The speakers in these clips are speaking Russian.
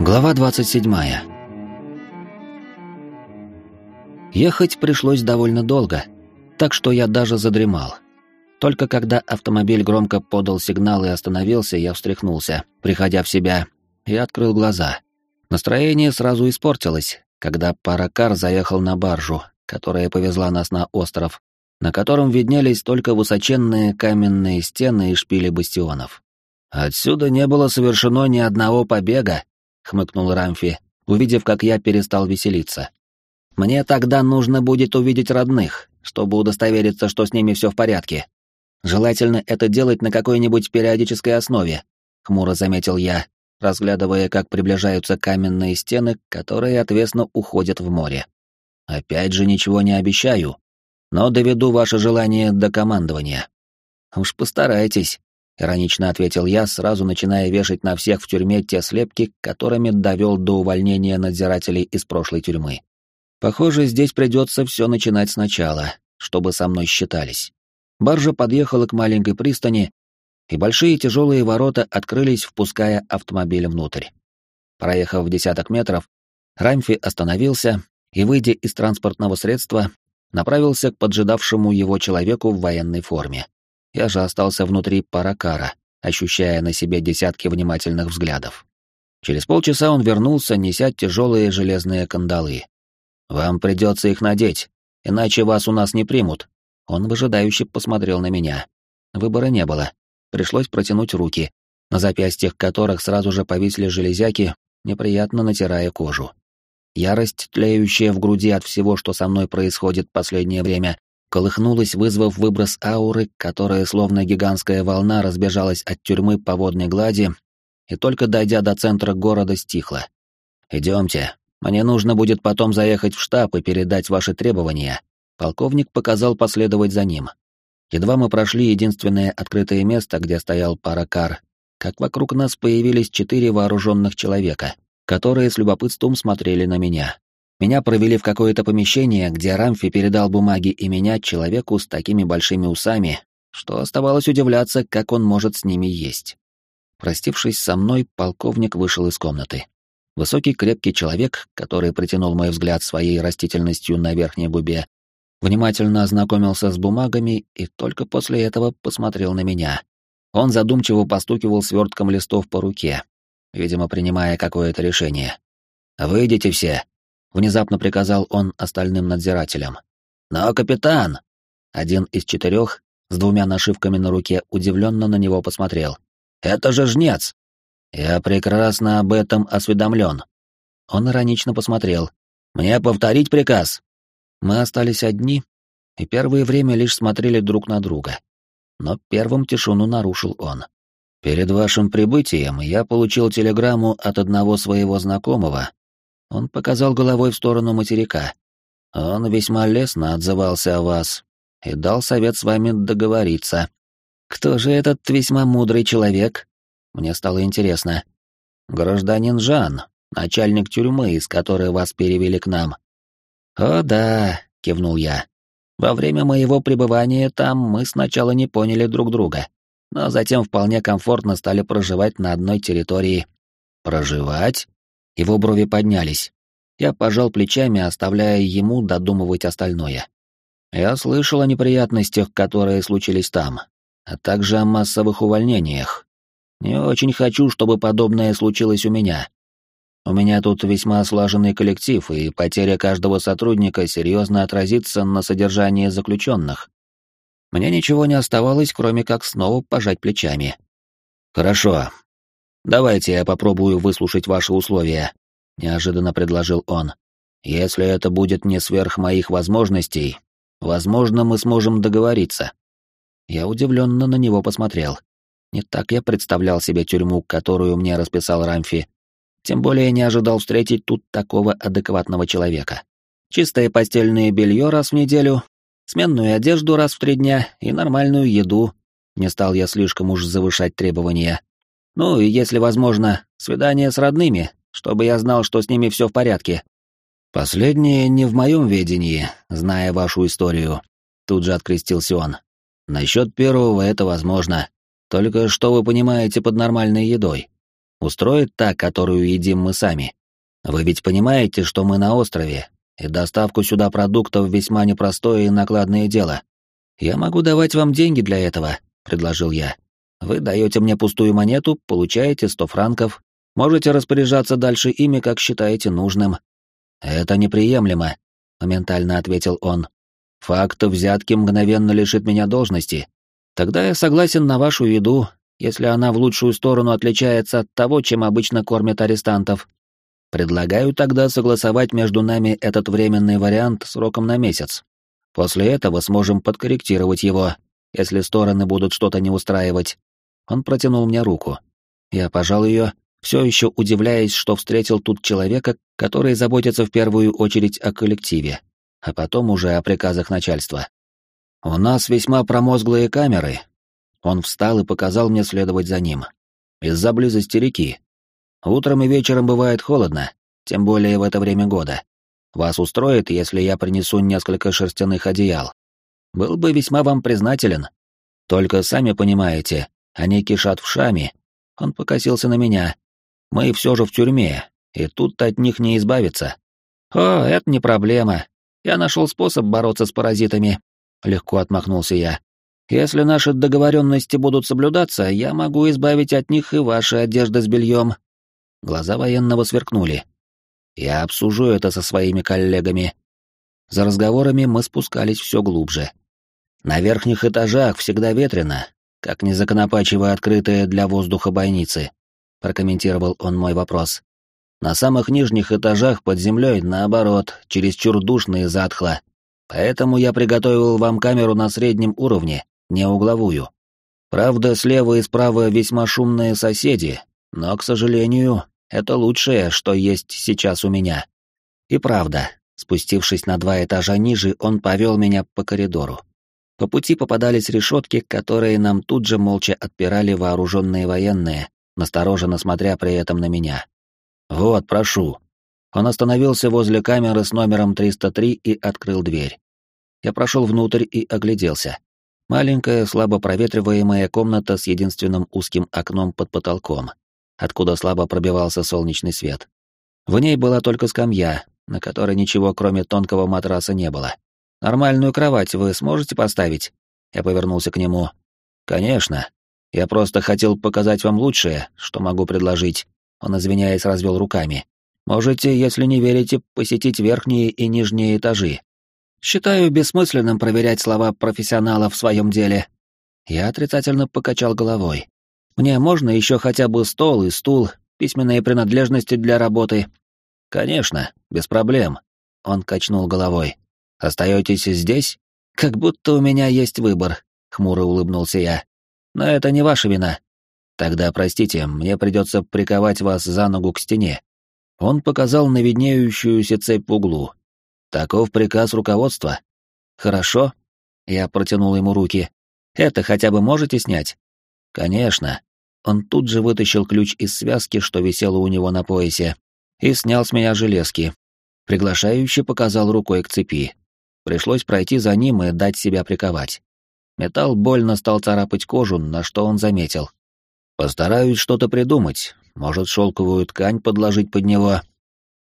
Глава 27. Ехать пришлось довольно долго, так что я даже задремал. Только когда автомобиль громко подал сигнал и остановился, я встряхнулся, приходя в себя, и открыл глаза. Настроение сразу испортилось, когда паракар заехал на баржу, которая повезла нас на остров, на котором виднелись только высоченные каменные стены и шпили бастионов. Отсюда не было совершено ни одного побега, — хмыкнул Рамфи, увидев, как я перестал веселиться. «Мне тогда нужно будет увидеть родных, чтобы удостовериться, что с ними все в порядке. Желательно это делать на какой-нибудь периодической основе», — хмуро заметил я, разглядывая, как приближаются каменные стены, которые отвесно уходят в море. «Опять же ничего не обещаю, но доведу ваше желание до командования». «Уж постарайтесь», Иронично ответил я, сразу начиная вешать на всех в тюрьме те слепки, которыми довел до увольнения надзирателей из прошлой тюрьмы. Похоже, здесь придется все начинать сначала, чтобы со мной считались. Баржа подъехала к маленькой пристани, и большие тяжелые ворота открылись, впуская автомобиль внутрь. Проехав десяток метров, Рамфи остановился и, выйдя из транспортного средства, направился к поджидавшему его человеку в военной форме. Я же остался внутри паракара, ощущая на себе десятки внимательных взглядов. Через полчаса он вернулся, неся тяжелые железные кандалы. «Вам придется их надеть, иначе вас у нас не примут». Он выжидающе посмотрел на меня. Выбора не было. Пришлось протянуть руки, на запястьях которых сразу же повисли железяки, неприятно натирая кожу. Ярость, тлеющая в груди от всего, что со мной происходит последнее время, колыхнулась, вызвав выброс ауры, которая словно гигантская волна разбежалась от тюрьмы по водной глади и только дойдя до центра города стихла. «Идемте, мне нужно будет потом заехать в штаб и передать ваши требования». Полковник показал последовать за ним. Едва мы прошли единственное открытое место, где стоял паракар, как вокруг нас появились четыре вооруженных человека, которые с любопытством смотрели на меня. Меня провели в какое-то помещение, где Рамфи передал бумаги и меня человеку с такими большими усами, что оставалось удивляться, как он может с ними есть. Простившись со мной, полковник вышел из комнаты. Высокий крепкий человек, который притянул мой взгляд своей растительностью на верхней губе, внимательно ознакомился с бумагами и только после этого посмотрел на меня. Он задумчиво постукивал свертком листов по руке, видимо, принимая какое-то решение. «Выйдите все!» Внезапно приказал он остальным надзирателям. «Но, капитан!» Один из четырех, с двумя нашивками на руке, удивленно на него посмотрел. «Это же жнец!» «Я прекрасно об этом осведомлен». Он иронично посмотрел. «Мне повторить приказ?» Мы остались одни, и первое время лишь смотрели друг на друга. Но первым тишину нарушил он. «Перед вашим прибытием я получил телеграмму от одного своего знакомого, он показал головой в сторону материка. Он весьма лестно отзывался о вас и дал совет с вами договориться. Кто же этот весьма мудрый человек? Мне стало интересно. Гражданин Жан, начальник тюрьмы, из которой вас перевели к нам. О да, кивнул я. Во время моего пребывания там мы сначала не поняли друг друга, но затем вполне комфортно стали проживать на одной территории. Проживать? Его брови поднялись. Я пожал плечами, оставляя ему додумывать остальное. Я слышал о неприятностях, которые случились там, а также о массовых увольнениях. Не очень хочу, чтобы подобное случилось у меня. У меня тут весьма слаженный коллектив, и потеря каждого сотрудника серьезно отразится на содержании заключенных. Мне ничего не оставалось, кроме как снова пожать плечами. Хорошо, «Давайте я попробую выслушать ваши условия», — неожиданно предложил он. «Если это будет не сверх моих возможностей, возможно, мы сможем договориться». Я удивленно на него посмотрел. Не так я представлял себе тюрьму, которую мне расписал Рамфи. Тем более не ожидал встретить тут такого адекватного человека. Чистое постельное белье раз в неделю, сменную одежду раз в три дня и нормальную еду. Не стал я слишком уж завышать требования. Ну и, если возможно, свидание с родными, чтобы я знал, что с ними все в порядке. Последнее не в моем ведении, зная вашу историю. Тут же открестился он. Насчет первого это возможно. Только что вы понимаете под нормальной едой? Устроит та, которую едим мы сами. Вы ведь понимаете, что мы на острове, и доставку сюда продуктов весьма непростое и накладное дело. Я могу давать вам деньги для этого, предложил я. Вы даете мне пустую монету, получаете сто франков, можете распоряжаться дальше ими, как считаете нужным. Это неприемлемо, моментально ответил он. Факт взятки мгновенно лишит меня должности. Тогда я согласен на вашу еду, если она в лучшую сторону отличается от того, чем обычно кормят арестантов. Предлагаю тогда согласовать между нами этот временный вариант сроком на месяц. После этого сможем подкорректировать его, если стороны будут что-то не устраивать. Он протянул мне руку. Я пожал ее, все еще удивляясь, что встретил тут человека, который заботится в первую очередь о коллективе, а потом уже о приказах начальства. У нас весьма промозглые камеры. Он встал и показал мне следовать за ним. Из-за близости реки. Утром и вечером бывает холодно, тем более в это время года. Вас устроит, если я принесу несколько шерстяных одеял. Был бы весьма вам признателен. Только сами понимаете, они кишат в шами. Он покосился на меня. Мы все же в тюрьме, и тут от них не избавиться. О, это не проблема. Я нашел способ бороться с паразитами. Легко отмахнулся я. Если наши договоренности будут соблюдаться, я могу избавить от них и ваши одежды с бельем. Глаза военного сверкнули. Я обсужу это со своими коллегами. За разговорами мы спускались все глубже. На верхних этажах всегда ветрено, как незаконопачиво открытые для воздуха бойницы, прокомментировал он мой вопрос. На самых нижних этажах под землей, наоборот, чересчур душно и затхло. Поэтому я приготовил вам камеру на среднем уровне, не угловую. Правда, слева и справа весьма шумные соседи, но, к сожалению, это лучшее, что есть сейчас у меня. И правда, спустившись на два этажа ниже, он повел меня по коридору. По пути попадались решетки, которые нам тут же молча отпирали вооруженные военные, настороженно смотря при этом на меня. «Вот, прошу». Он остановился возле камеры с номером 303 и открыл дверь. Я прошел внутрь и огляделся. Маленькая, слабо проветриваемая комната с единственным узким окном под потолком откуда слабо пробивался солнечный свет. В ней была только скамья, на которой ничего кроме тонкого матраса не было. «Нормальную кровать вы сможете поставить?» Я повернулся к нему. «Конечно. Я просто хотел показать вам лучшее, что могу предложить». Он, извиняясь, развел руками. «Можете, если не верите, посетить верхние и нижние этажи. Считаю бессмысленным проверять слова профессионала в своем деле». Я отрицательно покачал головой. Мне можно еще хотя бы стол и стул, письменные принадлежности для работы. Конечно, без проблем. Он качнул головой. Остаетесь здесь? Как будто у меня есть выбор, хмуро улыбнулся я. Но это не ваша вина. Тогда, простите, мне придется приковать вас за ногу к стене. Он показал на виднеющуюся цепь в углу. Таков приказ руководства. Хорошо. Я протянул ему руки. Это хотя бы можете снять? Конечно. Он тут же вытащил ключ из связки, что висело у него на поясе, и снял с меня железки. Приглашающий показал рукой к цепи. Пришлось пройти за ним и дать себя приковать. Металл больно стал царапать кожу, на что он заметил. «Постараюсь что-то придумать. Может, шелковую ткань подложить под него?»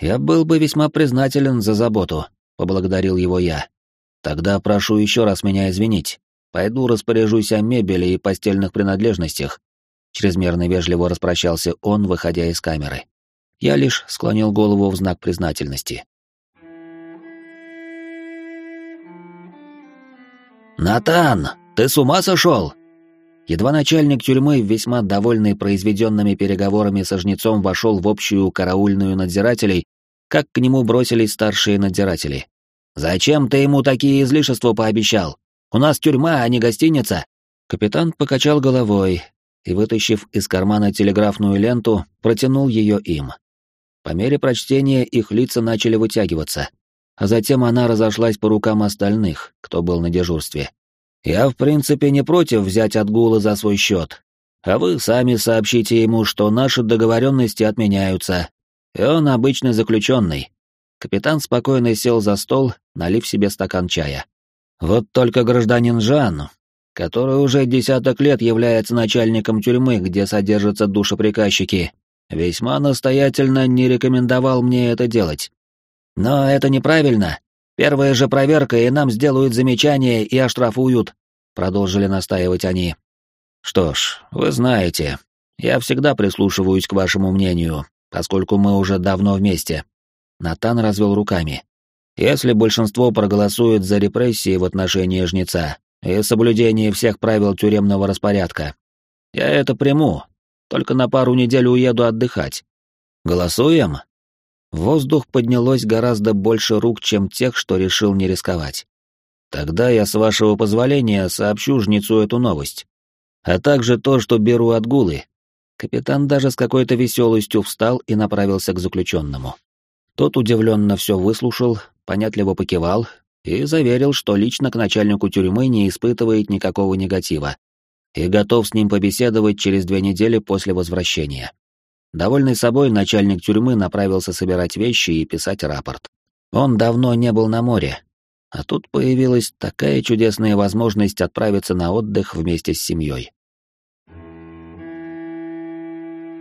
«Я был бы весьма признателен за заботу», — поблагодарил его я. «Тогда прошу еще раз меня извинить. Пойду распоряжусь о мебели и постельных принадлежностях. Чрезмерно вежливо распрощался он, выходя из камеры. Я лишь склонил голову в знак признательности. «Натан, ты с ума сошел?» Едва начальник тюрьмы, весьма довольный произведенными переговорами со жнецом, вошел в общую караульную надзирателей, как к нему бросились старшие надзиратели. «Зачем ты ему такие излишества пообещал? У нас тюрьма, а не гостиница!» Капитан покачал головой и, вытащив из кармана телеграфную ленту, протянул ее им. По мере прочтения их лица начали вытягиваться, а затем она разошлась по рукам остальных, кто был на дежурстве. «Я, в принципе, не против взять отгулы за свой счет, а вы сами сообщите ему, что наши договоренности отменяются, и он обычный заключенный». Капитан спокойно сел за стол, налив себе стакан чая. Вот только гражданин Жан, который уже десяток лет является начальником тюрьмы, где содержатся душеприказчики, весьма настоятельно не рекомендовал мне это делать. Но это неправильно. Первая же проверка, и нам сделают замечание и оштрафуют, продолжили настаивать они. Что ж, вы знаете, я всегда прислушиваюсь к вашему мнению, поскольку мы уже давно вместе. Натан развел руками. Если большинство проголосует за репрессии в отношении жнеца и соблюдение всех правил тюремного распорядка, я это приму, только на пару недель уеду отдыхать. Голосуем? В воздух поднялось гораздо больше рук, чем тех, что решил не рисковать. Тогда я, с вашего позволения, сообщу жнецу эту новость. А также то, что беру отгулы. Капитан даже с какой-то веселостью встал и направился к заключенному. Тот удивленно все выслушал, понятливо покивал и заверил, что лично к начальнику тюрьмы не испытывает никакого негатива и готов с ним побеседовать через две недели после возвращения. Довольный собой, начальник тюрьмы направился собирать вещи и писать рапорт. Он давно не был на море, а тут появилась такая чудесная возможность отправиться на отдых вместе с семьей.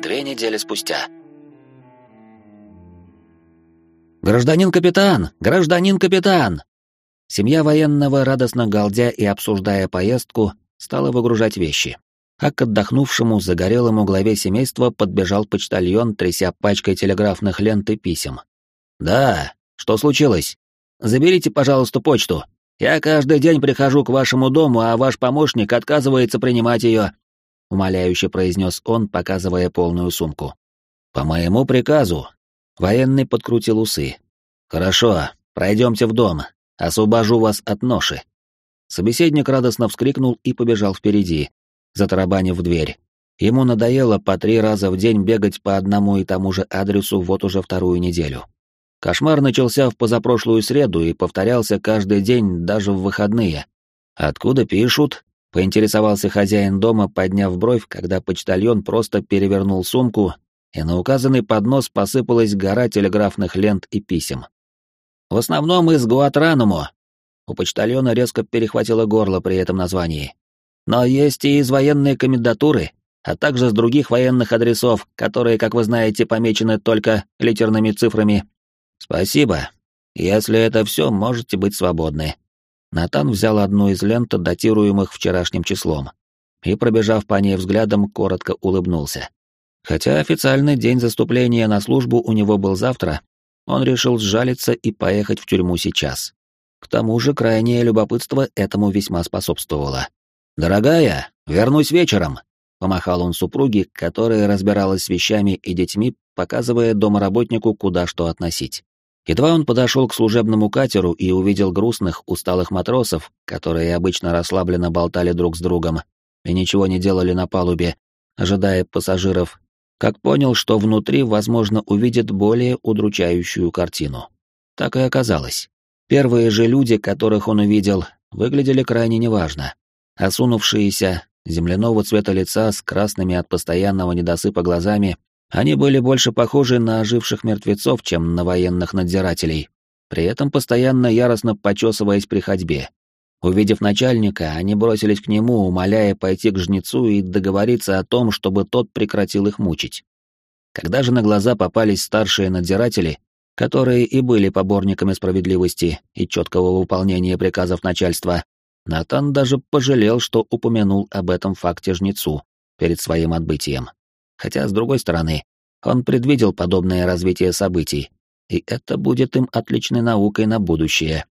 Две недели спустя. «Гражданин капитан! Гражданин капитан!» Семья военного, радостно галдя и обсуждая поездку, стала выгружать вещи. А к отдохнувшему загорелому главе семейства подбежал почтальон, тряся пачкой телеграфных лент и писем. «Да, что случилось? Заберите, пожалуйста, почту. Я каждый день прихожу к вашему дому, а ваш помощник отказывается принимать ее», — умоляюще произнес он, показывая полную сумку. «По моему приказу, Военный подкрутил усы. «Хорошо, пройдемте в дом. Освобожу вас от ноши». Собеседник радостно вскрикнул и побежал впереди, затарабанив дверь. Ему надоело по три раза в день бегать по одному и тому же адресу вот уже вторую неделю. Кошмар начался в позапрошлую среду и повторялся каждый день, даже в выходные. «Откуда пишут?» — поинтересовался хозяин дома, подняв бровь, когда почтальон просто перевернул сумку и на указанный поднос посыпалась гора телеграфных лент и писем. В основном из Гуатрануму. У почтальона резко перехватило горло при этом названии. Но есть и из военной комендатуры, а также с других военных адресов, которые, как вы знаете, помечены только литерными цифрами. Спасибо. Если это все, можете быть свободны. Натан взял одну из лент, датируемых вчерашним числом, и, пробежав по ней взглядом, коротко улыбнулся. Хотя официальный день заступления на службу у него был завтра, он решил сжалиться и поехать в тюрьму сейчас. К тому же крайнее любопытство этому весьма способствовало. «Дорогая, вернусь вечером», — помахал он супруге, которая разбиралась с вещами и детьми, показывая домоработнику, куда что относить. Едва он подошел к служебному катеру и увидел грустных, усталых матросов, которые обычно расслабленно болтали друг с другом и ничего не делали на палубе, ожидая пассажиров, как понял, что внутри, возможно, увидит более удручающую картину. Так и оказалось. Первые же люди, которых он увидел, выглядели крайне неважно. Осунувшиеся, земляного цвета лица с красными от постоянного недосыпа глазами, они были больше похожи на оживших мертвецов, чем на военных надзирателей, при этом постоянно яростно почесываясь при ходьбе. Увидев начальника, они бросились к нему, умоляя пойти к жнецу и договориться о том, чтобы тот прекратил их мучить. Когда же на глаза попались старшие надзиратели, которые и были поборниками справедливости и четкого выполнения приказов начальства, Натан даже пожалел, что упомянул об этом факте жнецу перед своим отбытием. Хотя, с другой стороны, он предвидел подобное развитие событий, и это будет им отличной наукой на будущее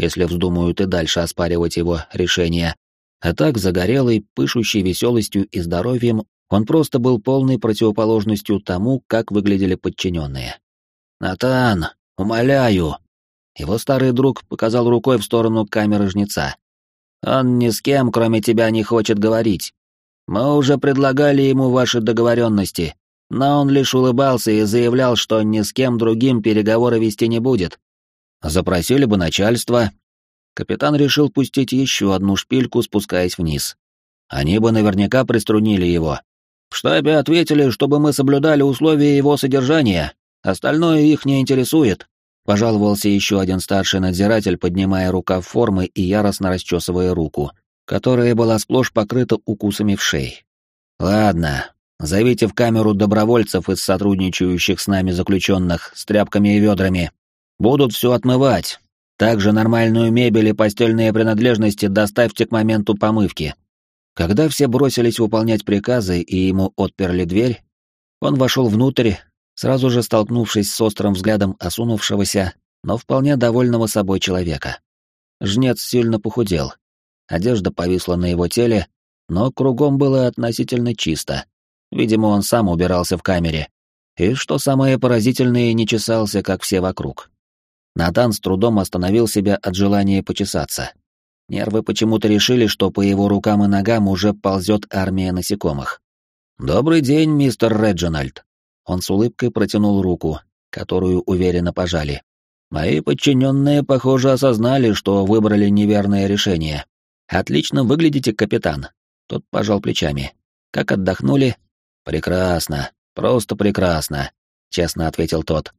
если вздумают и дальше оспаривать его решение. А так, загорелый, пышущий веселостью и здоровьем, он просто был полной противоположностью тому, как выглядели подчиненные. «Натан, умоляю!» Его старый друг показал рукой в сторону камеры жнеца. «Он ни с кем, кроме тебя, не хочет говорить. Мы уже предлагали ему ваши договоренности, но он лишь улыбался и заявлял, что ни с кем другим переговоры вести не будет. Запросили бы начальство. Капитан решил пустить еще одну шпильку, спускаясь вниз. Они бы наверняка приструнили его. В штабе ответили, чтобы мы соблюдали условия его содержания. Остальное их не интересует. Пожаловался еще один старший надзиратель, поднимая рукав формы и яростно расчесывая руку, которая была сплошь покрыта укусами в шее. Ладно, Зовите в камеру добровольцев из сотрудничающих с нами заключенных с тряпками и ведрами. Будут все отмывать. Также нормальную мебель и постельные принадлежности доставьте к моменту помывки. Когда все бросились выполнять приказы и ему отперли дверь, он вошел внутрь, сразу же столкнувшись с острым взглядом осунувшегося, но вполне довольного собой человека. Жнец сильно похудел. Одежда повисла на его теле, но кругом было относительно чисто. Видимо, он сам убирался в камере. И, что самое поразительное, не чесался, как все вокруг. Натан с трудом остановил себя от желания почесаться. Нервы почему-то решили, что по его рукам и ногам уже ползет армия насекомых. «Добрый день, мистер Реджинальд». Он с улыбкой протянул руку, которую уверенно пожали. «Мои подчиненные, похоже, осознали, что выбрали неверное решение. Отлично выглядите, капитан». Тот пожал плечами. «Как отдохнули?» «Прекрасно, просто прекрасно», — честно ответил тот.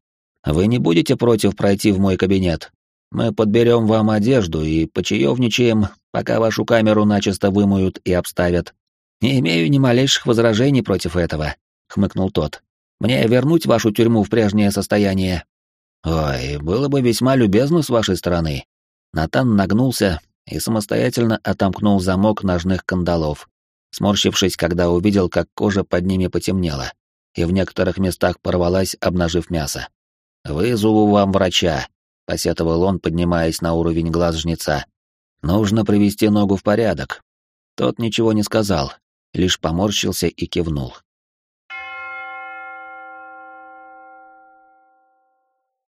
«Вы не будете против пройти в мой кабинет? Мы подберем вам одежду и почаевничаем, пока вашу камеру начисто вымоют и обставят. Не имею ни малейших возражений против этого, хмыкнул тот. Мне вернуть вашу тюрьму в прежнее состояние. Ой, было бы весьма любезно с вашей стороны. Натан нагнулся и самостоятельно отомкнул замок ножных кандалов, сморщившись, когда увидел, как кожа под ними потемнела, и в некоторых местах порвалась, обнажив мясо. «Вызову вам врача», — посетовал он, поднимаясь на уровень глаз жнеца. «Нужно привести ногу в порядок». Тот ничего не сказал, лишь поморщился и кивнул.